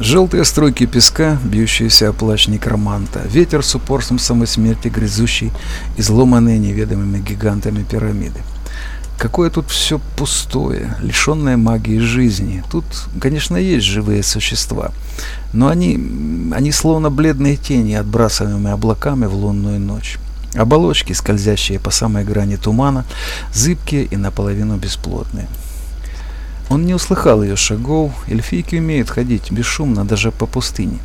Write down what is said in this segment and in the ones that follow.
Желтые струйки песка, бьющиеся о плач некроманта, ветер с упорством самой смерти, грызущий изломанные неведомыми гигантами пирамиды. Какое тут все пустое, лишенное магии жизни. Тут, конечно, есть живые существа, но они, они словно бледные тени, отбрасываемые облаками в лунную ночь. Оболочки, скользящие по самой грани тумана, зыбкие и наполовину бесплотные. Он не услыхал ее шагов, эльфийки умеют ходить бесшумно даже по пустыне.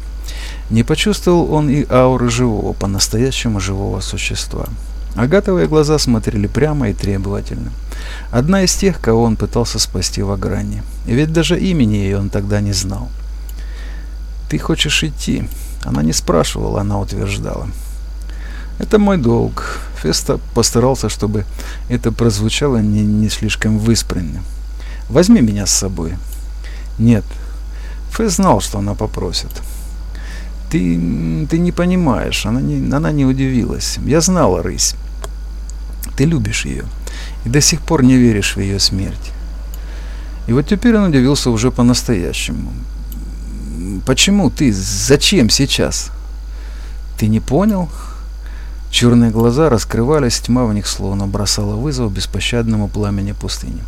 Не почувствовал он и ауры живого, по-настоящему живого существа. Агатовые глаза смотрели прямо и требовательно. Одна из тех, кого он пытался спасти в огране. Ведь даже имени ее он тогда не знал. «Ты хочешь идти?» Она не спрашивала, она утверждала. «Это мой долг». Феста постарался, чтобы это прозвучало не, не слишком выспренно. «Возьми меня с собой». «Нет». Фест знал, что она попросит. «Ты, ты не понимаешь». Она не, она не удивилась. «Я знала рысь. Ты любишь ее и до сих пор не веришь в ее смерть. И вот теперь он удивился уже по-настоящему. Почему ты? Зачем сейчас? Ты не понял? Черные глаза раскрывались, тьма в них словно бросала вызов беспощадному пламени пустыни.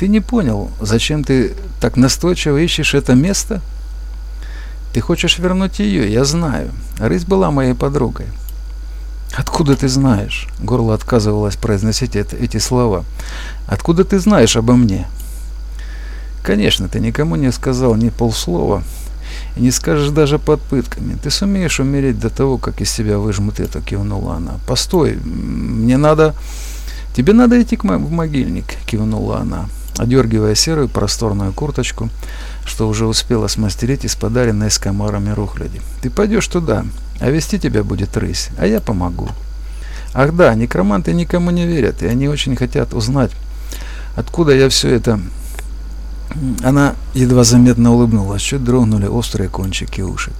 Ты не понял, зачем ты так настойчиво ищешь это место? Ты хочешь вернуть ее, я знаю. Рысь была моей подругой. «Откуда ты знаешь?» Горло отказывалось произносить это, эти слова. «Откуда ты знаешь обо мне?» «Конечно, ты никому не сказал ни полслова и не скажешь даже под пытками. Ты сумеешь умереть до того, как из себя выжмут это», — кивнула она. «Постой, мне надо...» «Тебе надо идти к в могильник», — кивнула она, одергивая серую просторную курточку, что уже успела смастерить из подаренной с комарами рухляди. «Ты пойдешь туда, а вести тебя будет рысь, а я помогу. Ах да, некроманты никому не верят, и они очень хотят узнать, откуда я все это... Она едва заметно улыбнулась, чуть дрогнули острые кончики ушек.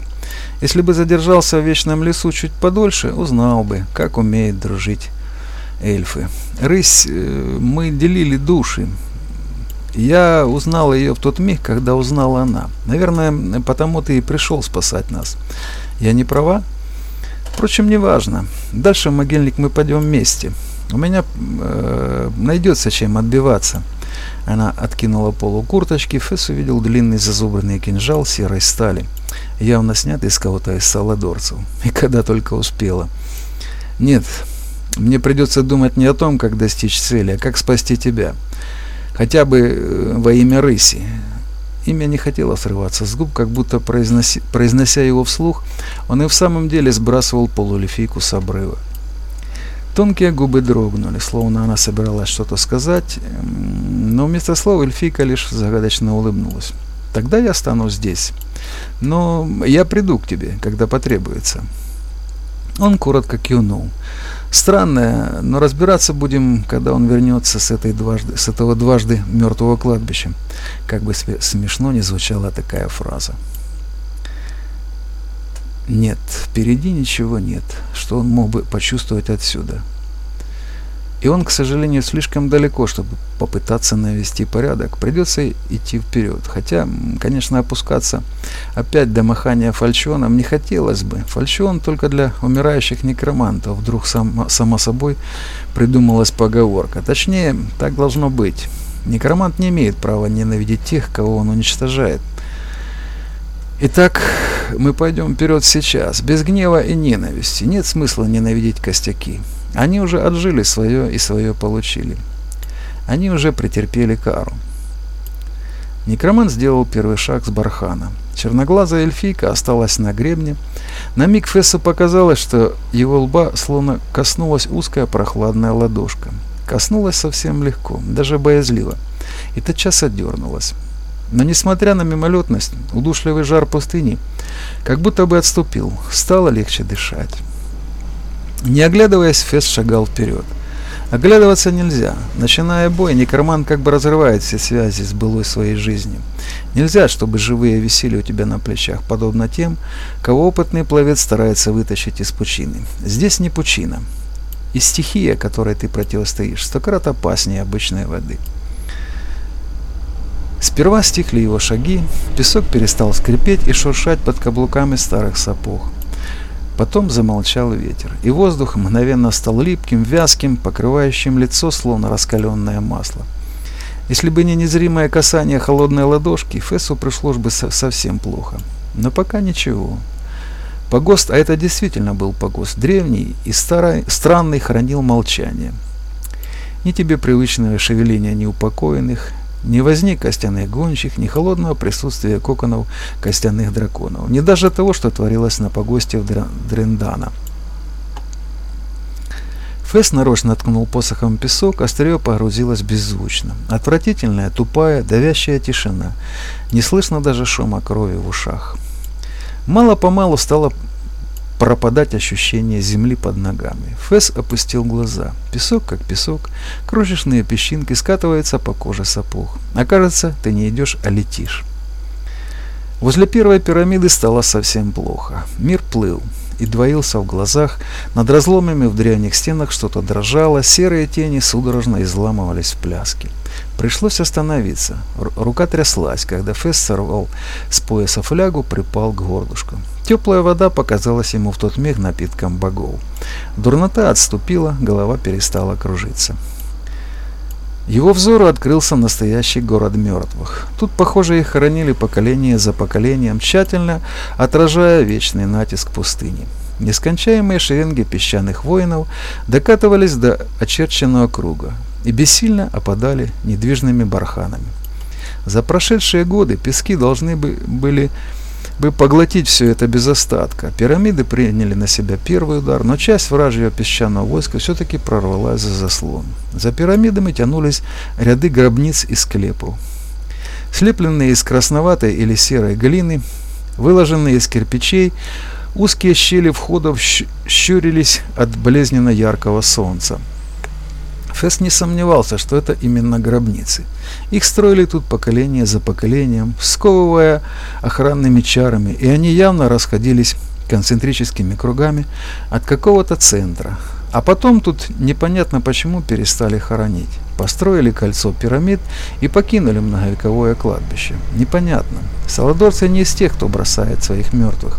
Если бы задержался в вечном лесу чуть подольше, узнал бы, как умеет дружить эльфы. Рысь, э, мы делили души. Я узнал ее в тот миг, когда узнала она. Наверное, потому ты и пришел спасать нас. Я не права? Впрочем, не важно. Дальше в могильник мы пойдем вместе. У меня э, найдется чем отбиваться. Она откинула полу курточки. Фесс увидел длинный зазубренный кинжал серой стали, явно снятый из кого-то из саладорцев. И когда только успела. Нет, мне придется думать не о том, как достичь цели, а как спасти тебя. Хотя бы э, во имя рыси. Имя не хотело срываться с губ, как будто произноси, произнося его вслух, он и в самом деле сбрасывал полулифийку с обрыва. Тонкие губы дрогнули, словно она собиралась что-то сказать, но вместо слова эльфийка лишь загадочно улыбнулась. «Тогда я останусь здесь. Но я приду к тебе, когда потребуется». Он коротко кивнул. Странное, но разбираться будем, когда он вернется с, этой дважды, с этого дважды мертвого кладбища. Как бы смешно не звучала такая фраза. Нет, впереди ничего нет, что он мог бы почувствовать отсюда. И он, к сожалению, слишком далеко, чтобы попытаться навести порядок. Придется идти вперед. Хотя, конечно, опускаться опять до махания фальшионом не хотелось бы. Фальшион только для умирающих некромантов. Вдруг сам, само собой придумалась поговорка. Точнее, так должно быть. Некромант не имеет права ненавидеть тех, кого он уничтожает. Итак, мы пойдем вперед сейчас, без гнева и ненависти. Нет смысла ненавидеть костяки. Они уже отжили свое и свое получили. Они уже претерпели кару. Некромант сделал первый шаг с бархана. Черноглазая эльфийка осталась на гребне. На миг Фессу показалось, что его лба словно коснулась узкая прохладная ладошка. Коснулась совсем легко, даже боязливо, и тотчас отдернулась. Но несмотря на мимолетность, удушливый жар пустыни как будто бы отступил, стало легче дышать. Не оглядываясь, Фесс шагал вперед. Оглядываться нельзя. Начиная бой, некроман как бы разрывает все связи с былой своей жизнью. Нельзя, чтобы живые висели у тебя на плечах, подобно тем, кого опытный пловец старается вытащить из пучины. Здесь не пучина. И стихия, которой ты противостоишь, сто крат опаснее обычной воды. Сперва стихли его шаги, песок перестал скрипеть и шуршать под каблуками старых сапог. Потом замолчал ветер, и воздух мгновенно стал липким, вязким, покрывающим лицо, словно раскаленное масло. Если бы не незримое касание холодной ладошки, Фессу пришлось бы совсем плохо. Но пока ничего. Погост, а это действительно был погост, древний и старый, странный, хранил молчание. Ни тебе привычное шевеление неупокоенных, не возник костяных гонщик, ни холодного присутствия коконов костяных драконов, ни даже того, что творилось на погосте в Дрендана. Фесс нарочно ткнул посохом песок, острие погрузилось беззвучно. Отвратительная, тупая, давящая тишина. Не слышно даже шума крови в ушах. Мало-помалу стало пропадать ощущение земли под ногами. Фэс опустил глаза. Песок как песок, крошечные песчинки скатываются по коже сапог. А кажется, ты не идешь, а летишь. Возле первой пирамиды стало совсем плохо. Мир плыл и двоился в глазах. Над разломами в древних стенах что-то дрожало, серые тени судорожно изламывались в пляске. Пришлось остановиться. Рука тряслась, когда Фесс сорвал с пояса флягу, припал к горлышку. Теплая вода показалась ему в тот миг напитком богов. Дурнота отступила, голова перестала кружиться. Его взору открылся настоящий город мертвых. Тут, похоже, их хоронили поколение за поколением, тщательно отражая вечный натиск пустыни. Нескончаемые шеренги песчаных воинов докатывались до очерченного круга и бессильно опадали недвижными барханами. За прошедшие годы пески должны бы были бы поглотить все это без остатка. Пирамиды приняли на себя первый удар, но часть вражьего песчаного войска все-таки прорвалась за заслон. За пирамидами тянулись ряды гробниц и склепов. Слепленные из красноватой или серой глины, выложенные из кирпичей, узкие щели входов щурились от болезненно яркого солнца. Фесс не сомневался, что это именно гробницы. Их строили тут поколение за поколением, сковывая охранными чарами, и они явно расходились концентрическими кругами от какого-то центра. А потом тут непонятно почему перестали хоронить. Построили кольцо пирамид и покинули многовековое кладбище. Непонятно. Саладорцы не из тех, кто бросает своих мертвых.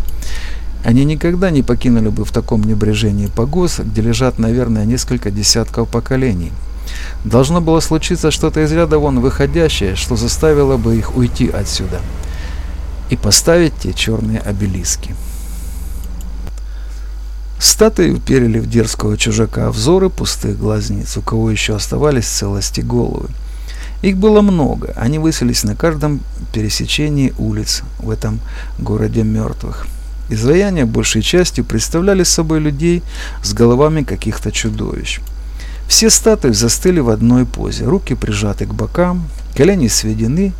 Они никогда не покинули бы в таком небрежении погост, где лежат, наверное, несколько десятков поколений. Должно было случиться что-то из ряда вон выходящее, что заставило бы их уйти отсюда и поставить те черные обелиски. Статуи уперили в дерзкого чужака взоры пустых глазниц, у кого еще оставались целости головы. Их было много, они высились на каждом пересечении улиц в этом городе мертвых. Изваяния большей частью представляли собой людей с головами каких-то чудовищ. Все статуи застыли в одной позе, руки прижаты к бокам, колени сведены,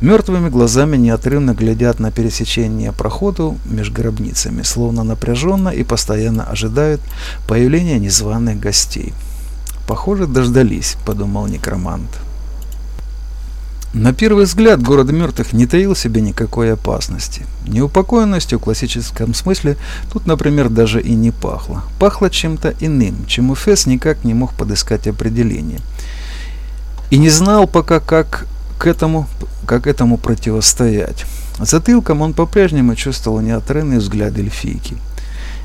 мертвыми глазами неотрывно глядят на пересечение проходу между гробницами, словно напряженно и постоянно ожидают появления незваных гостей. «Похоже, дождались», — подумал некромант. На первый взгляд город мертвых не таил в себе никакой опасности. Неупокоенностью в классическом смысле тут, например, даже и не пахло. Пахло чем-то иным, чему Фесс никак не мог подыскать определение. И не знал пока, как к этому, как этому противостоять. Затылком он по-прежнему чувствовал неотрывный взгляд эльфийки.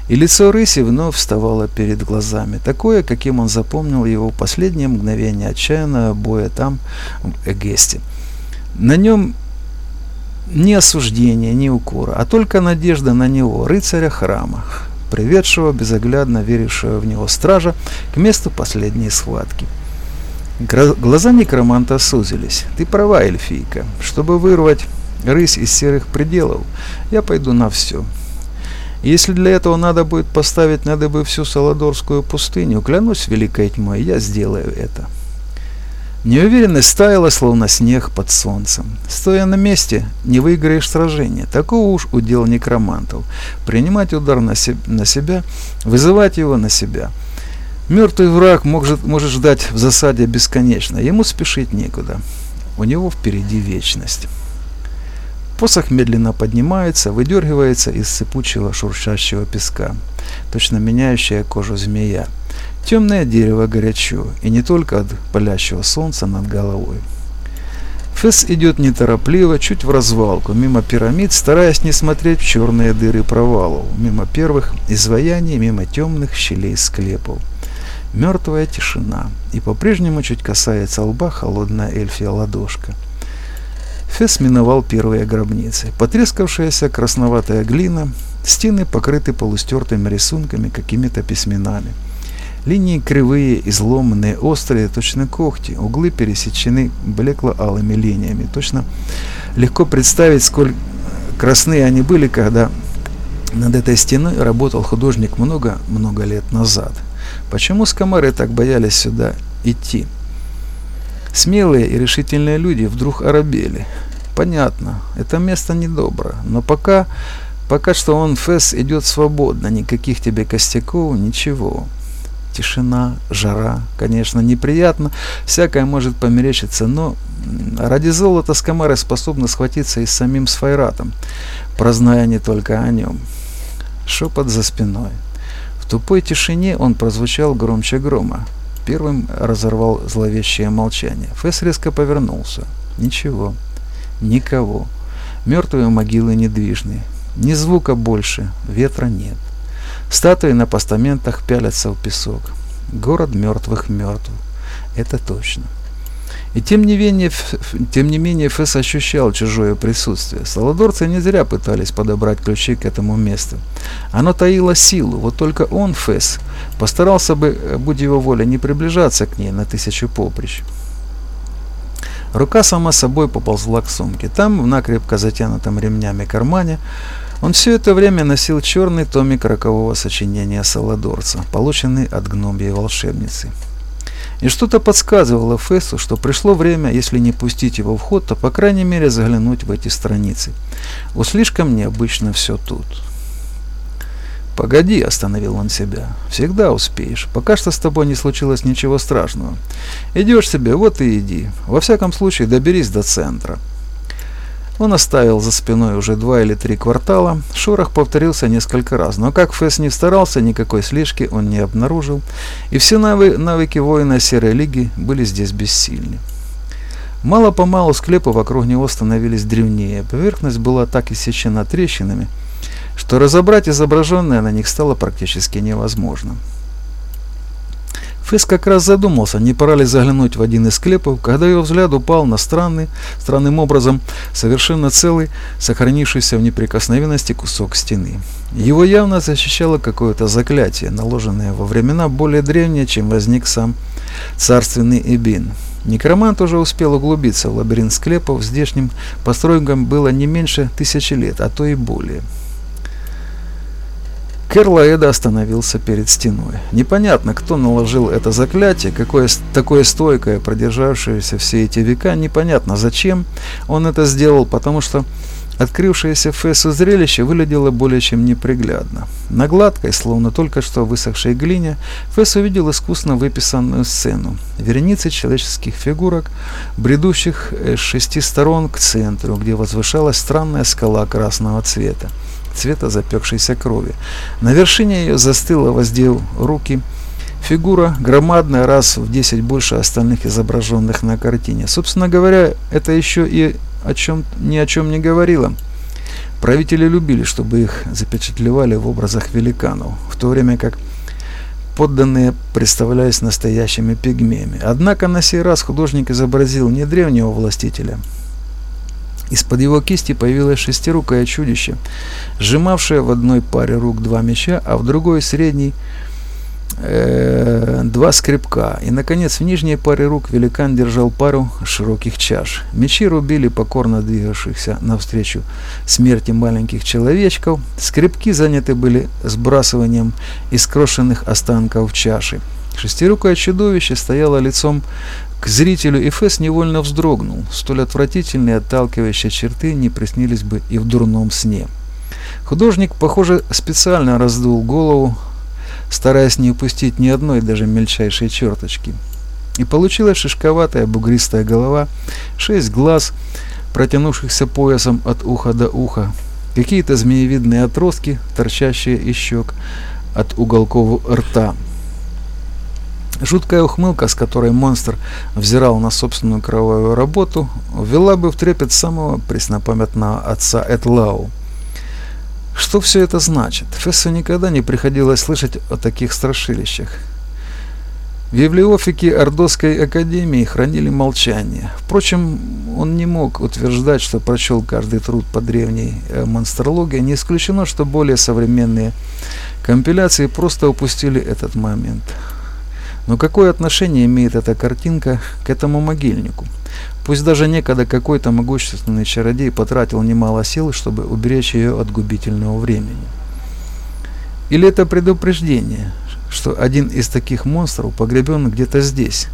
И лицо рыси вновь вставало перед глазами, такое, каким он запомнил его последнее мгновение отчаянного боя там, в Эгесте. На нем ни осуждения, ни укора, а только надежда на него, рыцаря храма, приведшего безоглядно верившего в него стража к месту последней схватки. Глаза некроманта сузились. «Ты права, эльфийка. Чтобы вырвать рысь из серых пределов, я пойду на все. Если для этого надо будет поставить надо бы всю Саладорскую пустыню, клянусь великой тьмой, я сделаю это». Неуверенность стаяла, словно снег под солнцем. Стоя на месте, не выиграешь сражение. Такого уж удел некромантов. Принимать удар на, се на себя, вызывать его на себя. Мертвый враг может, может ждать в засаде бесконечно. Ему спешить некуда. У него впереди вечность. Посох медленно поднимается, выдергивается из сыпучего шуршащего песка, точно меняющая кожу змея. Темное дерево горячо, и не только от палящего солнца над головой. Фесс идет неторопливо, чуть в развалку, мимо пирамид, стараясь не смотреть в черные дыры провалов, мимо первых изваяний, мимо темных щелей склепов. Мертвая тишина, и по-прежнему чуть касается лба холодная эльфия ладошка. Фесс миновал первые гробницы. Потрескавшаяся красноватая глина, стены покрыты полустертыми рисунками, какими-то письменами. Линии кривые, изломанные, острые, точно когти, углы пересечены блекло-алыми линиями. Точно легко представить, сколь красные они были, когда над этой стеной работал художник много-много лет назад. Почему скамары так боялись сюда идти? Смелые и решительные люди вдруг оробели. Понятно, это место недобро, но пока, пока что он, Фэс, идет свободно, никаких тебе костяков, ничего. Тишина, жара, конечно, неприятно, всякое может померещиться, но ради золота скамары способны схватиться и с самим Сфайратом, прозная не только о нем. Шепот за спиной. В тупой тишине он прозвучал громче грома. Первым разорвал зловещее молчание. Фесс резко повернулся. Ничего. Никого. Мертвые могилы недвижны. Ни звука больше. Ветра нет. Статуи на постаментах пялятся в песок. Город мертвых мертв. Это точно. И тем не менее, тем не менее Фесс ощущал чужое присутствие. Саладорцы не зря пытались подобрать ключи к этому месту. Оно таило силу, вот только он, Фесс, постарался бы, э, будь его воля, не приближаться к ней на тысячу поприщ. Рука сама собой поползла к сумке. Там, в накрепко затянутом ремнями кармане, он все это время носил черный томик рокового сочинения Саладорца, полученный от гномьей волшебницы. И что-то подсказывало Фессу, что пришло время, если не пустить его в ход, то по крайней мере заглянуть в эти страницы. Уж слишком необычно все тут. «Погоди», — остановил он себя. «Всегда успеешь. Пока что с тобой не случилось ничего страшного. Идешь себе, вот и иди. Во всяком случае, доберись до центра». Он оставил за спиной уже два или три квартала. Шорох повторился несколько раз, но как Фэс не старался, никакой слежки он не обнаружил, и все навы навыки воина Серой Лиги были здесь бессильны. Мало-помалу склепы вокруг него становились древнее, поверхность была так иссечена трещинами, что разобрать изображенное на них стало практически невозможно. Фесс как раз задумался, не пора ли заглянуть в один из склепов, когда его взгляд упал на странный, странным образом, совершенно целый, сохранившийся в неприкосновенности кусок стены. Его явно защищало какое-то заклятие, наложенное во времена более древние, чем возник сам царственный Эбин. Некромант уже успел углубиться в лабиринт склепов, здешним постройкам было не меньше тысячи лет, а то и более. Керлаэда остановился перед стеной. Непонятно, кто наложил это заклятие, какое такое стойкое, продержавшееся все эти века, непонятно зачем он это сделал, потому что открывшееся Фессу зрелище выглядело более чем неприглядно. На гладкой, словно только что высохшей глине, Фесс увидел искусно выписанную сцену. Вереницы человеческих фигурок, бредущих с шести сторон к центру, где возвышалась странная скала красного цвета цвета запекшейся крови. На вершине ее застыла, воздев руки, фигура, громадная, раз в десять больше остальных изображенных на картине. Собственно говоря, это еще и о чем, ни о чем не говорило. Правители любили, чтобы их запечатлевали в образах великанов, в то время как подданные представлялись настоящими пигмеями. Однако на сей раз художник изобразил не древнего властителя, из-под его кисти появилось шестирукое чудище, сжимавшее в одной паре рук два меча, а в другой средний э, два скребка. И, наконец, в нижней паре рук великан держал пару широких чаш. Мечи рубили покорно двигавшихся навстречу смерти маленьких человечков. Скребки заняты были сбрасыванием искрошенных останков чаши. Шестирукое чудовище стояло лицом к зрителю, и Фесс невольно вздрогнул. Столь отвратительные отталкивающие черты не приснились бы и в дурном сне. Художник, похоже, специально раздул голову, стараясь не упустить ни одной даже мельчайшей черточки. И получилась шишковатая бугристая голова, шесть глаз, протянувшихся поясом от уха до уха, какие-то змеевидные отростки, торчащие из щек от уголков рта, Жуткая ухмылка, с которой монстр взирал на собственную кровавую работу, ввела бы в трепет самого преснопамятного отца Этлау. Что все это значит? Фессу никогда не приходилось слышать о таких страшилищах. В Евлеофике Ордосской академии хранили молчание. Впрочем, он не мог утверждать, что прочел каждый труд по древней э, монстрологии. Не исключено, что более современные компиляции просто упустили этот момент. Но какое отношение имеет эта картинка к этому могильнику? Пусть даже некогда какой-то могущественный чародей потратил немало сил, чтобы уберечь ее от губительного времени. Или это предупреждение, что один из таких монстров погребен где-то здесь?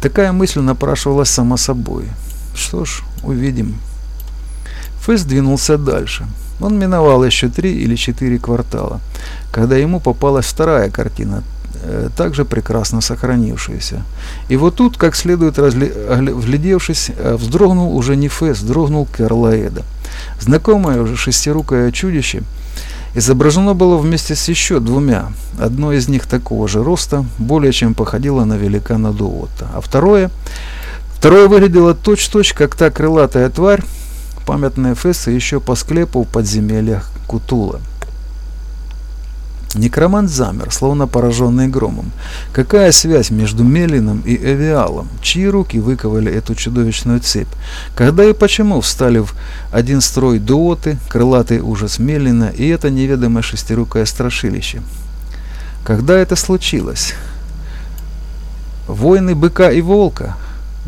Такая мысль напрашивалась сама собой. Что ж, увидим. Фэс двинулся дальше. Он миновал еще три или четыре квартала, когда ему попалась вторая картина также прекрасно сохранившиеся. И вот тут, как следует вглядевшись, э, вздрогнул уже не Фэс, вздрогнул Керлаэда. Знакомое уже шестирукое чудище изображено было вместе с еще двумя. Одно из них такого же роста, более чем походило на великана Дуота, а второе, второе выглядело точь-точь, как та крылатая тварь, памятная Фесса еще по склепу в подземельях Кутула. Некромант замер, словно пораженный громом. Какая связь между Мелином и Эвиалом? Чьи руки выковали эту чудовищную цепь? Когда и почему встали в один строй дуоты, крылатый ужас Мелина и это неведомое шестирукое страшилище? Когда это случилось? Войны быка и волка?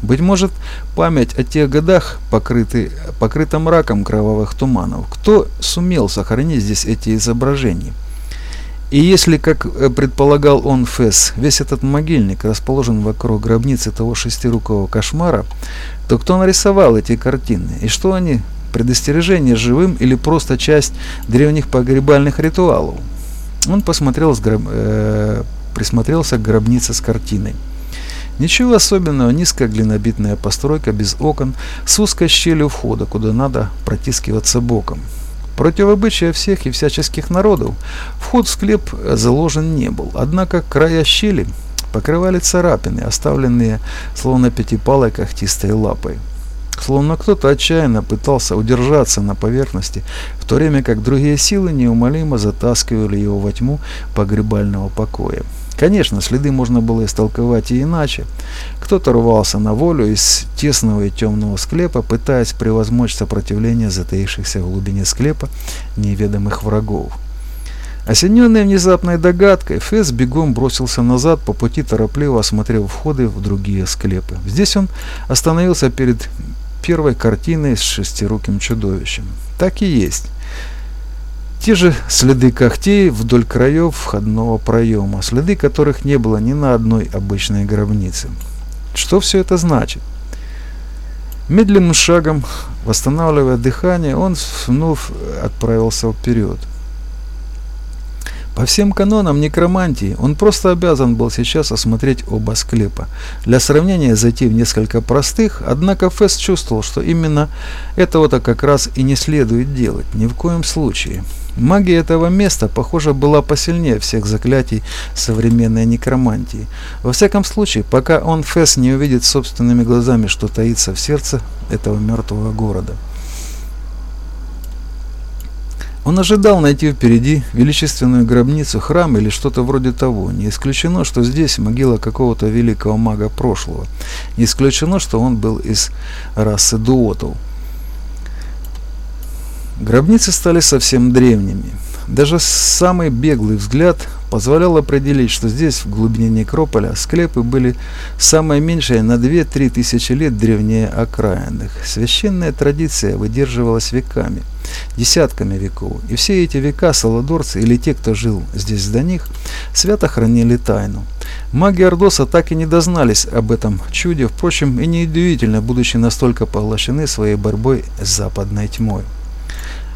Быть может, память о тех годах покрыты, покрыта мраком кровавых туманов. Кто сумел сохранить здесь эти изображения? И если, как э, предполагал он Фесс, весь этот могильник расположен вокруг гробницы того шестирукого кошмара, то кто нарисовал эти картины? И что они? Предостережение живым или просто часть древних погребальных ритуалов? Он посмотрел с гроб... э... присмотрелся к гробнице с картиной. Ничего особенного, низкая глинобитная постройка без окон, с узкой щелью входа, куда надо протискиваться боком. Против обычая всех и всяческих народов вход в склеп заложен не был, однако края щели покрывали царапины, оставленные словно пятипалой когтистой лапой. Словно кто-то отчаянно пытался удержаться на поверхности, в то время как другие силы неумолимо затаскивали его во тьму погребального покоя. Конечно, следы можно было истолковать и иначе. Кто-то рвался на волю из тесного и темного склепа, пытаясь превозмочь сопротивление затаившихся в глубине склепа неведомых врагов. Осененный внезапной догадкой, Фесс бегом бросился назад, по пути торопливо осмотрел входы в другие склепы. Здесь он остановился перед первой картиной с шестируким чудовищем. Так и есть. Те же следы когтей вдоль краев входного проема, следы которых не было ни на одной обычной гробнице. Что все это значит? Медленным шагом, восстанавливая дыхание, он вновь отправился вперед. По всем канонам некромантии он просто обязан был сейчас осмотреть оба склепа. Для сравнения зайти в несколько простых, однако Фесс чувствовал, что именно этого-то как раз и не следует делать, ни в коем случае. Магия этого места, похоже, была посильнее всех заклятий современной некромантии. Во всяком случае, пока он, Фесс, не увидит собственными глазами, что таится в сердце этого мертвого города. Он ожидал найти впереди величественную гробницу, храм или что-то вроде того. Не исключено, что здесь могила какого-то великого мага прошлого. Не исключено, что он был из расы дуотов. Гробницы стали совсем древними. Даже самый беглый взгляд позволял определить, что здесь, в глубине некрополя, склепы были самое меньшее на 2-3 тысячи лет древнее окраинных. Священная традиция выдерживалась веками, десятками веков, и все эти века саладорцы или те, кто жил здесь до них, свято хранили тайну. Маги Ордоса так и не дознались об этом чуде, впрочем, и неудивительно, будучи настолько поглощены своей борьбой с западной тьмой.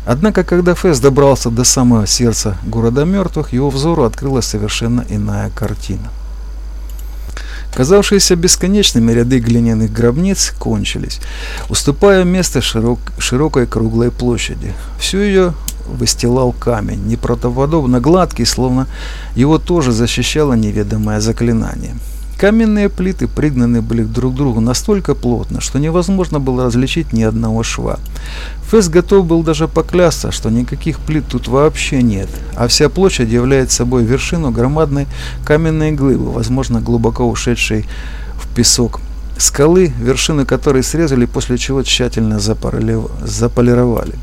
Однако, когда Фэс добрался до самого сердца города мертвых, его взору открылась совершенно иная картина. Казавшиеся бесконечными ряды глиняных гробниц кончились, уступая место широк, широкой круглой площади. Всю ее выстилал камень, неправдоподобно гладкий, словно его тоже защищало неведомое заклинание. Каменные плиты пригнаны были друг к другу настолько плотно, что невозможно было различить ни одного шва. Фесс готов был даже поклясться, что никаких плит тут вообще нет, а вся площадь является собой вершину громадной каменной глыбы, возможно, глубоко ушедшей в песок скалы, вершины которой срезали, после чего тщательно заполировали.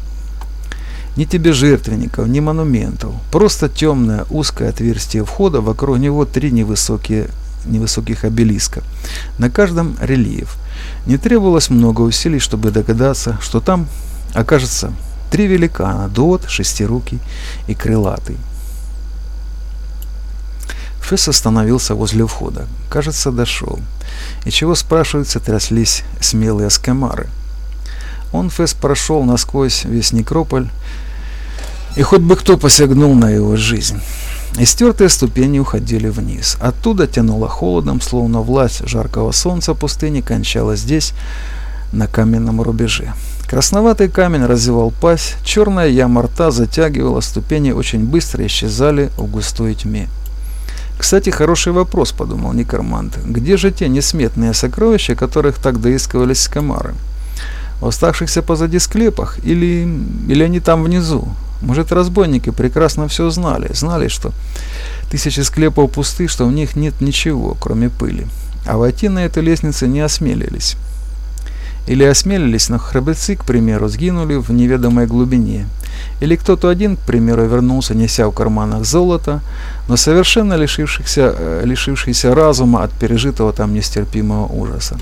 Ни тебе жертвенников, ни монументов, просто темное узкое отверстие входа, вокруг него три невысокие невысоких обелиска. На каждом рельеф. Не требовалось много усилий, чтобы догадаться, что там окажется три великана, Дуот, Шестирукий и Крылатый. Фесс остановился возле входа. Кажется, дошел. И чего, спрашивается, тряслись смелые скамары. Он, Фесс, прошел насквозь весь некрополь, и хоть бы кто посягнул на его жизнь. Истертые ступени уходили вниз. Оттуда тянуло холодом, словно власть жаркого солнца пустыни кончалась здесь, на каменном рубеже. Красноватый камень разевал пасть, черная яма рта затягивала, ступени очень быстро исчезали в густой тьме. Кстати, хороший вопрос, подумал некромант. Где же те несметные сокровища, которых так доискивались комары? В оставшихся позади склепах или, или они там внизу? Может, разбойники прекрасно все знали, знали, что тысячи склепов пусты, что в них нет ничего, кроме пыли. А войти на эту лестницу не осмелились. Или осмелились, но храбрецы, к примеру, сгинули в неведомой глубине. Или кто-то один, к примеру, вернулся, неся в карманах золото, но совершенно лишившийся, э, лишившийся разума от пережитого там нестерпимого ужаса.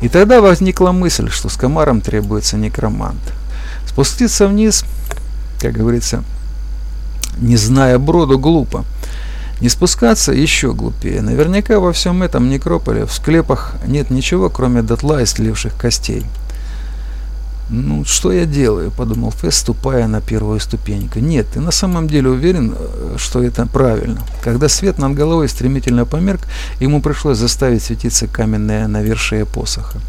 И тогда возникла мысль, что с комаром требуется некромант. Спуститься вниз как говорится, не зная броду, глупо. Не спускаться еще глупее. Наверняка во всем этом некрополе в склепах нет ничего, кроме дотла истлевших костей. «Ну, что я делаю?» – подумал Фесс, ступая на первую ступеньку. «Нет, ты на самом деле уверен, э, что это правильно?» Когда свет над головой стремительно померк, ему пришлось заставить светиться каменное навершие посоха.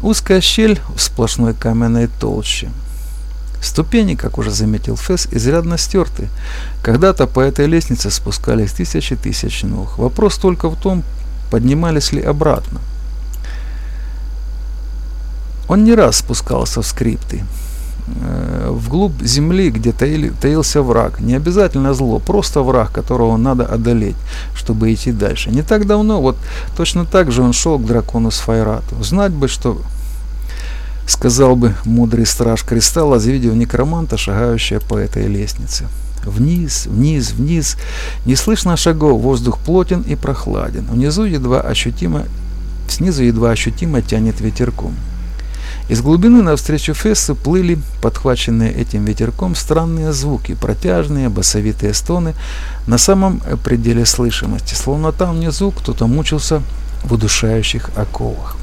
Узкая щель в сплошной каменной толще – Ступени, как уже заметил Фесс, изрядно стерты. Когда-то по этой лестнице спускались тысячи тысяч ног. Вопрос только в том, поднимались ли обратно. Он не раз спускался в скрипты. Э, вглубь земли, где таили, таился враг. Не обязательно зло, просто враг, которого надо одолеть, чтобы идти дальше. Не так давно, вот точно так же он шел к дракону Сфайрату. Знать бы, что сказал бы мудрый страж кристалла, завидев некроманта, шагающего по этой лестнице. Вниз, вниз, вниз. Не слышно шагов, воздух плотен и прохладен. Внизу едва ощутимо, снизу едва ощутимо тянет ветерком. Из глубины навстречу Фессу плыли, подхваченные этим ветерком, странные звуки, протяжные, басовитые стоны на самом пределе слышимости, словно там внизу кто-то мучился в удушающих оковах.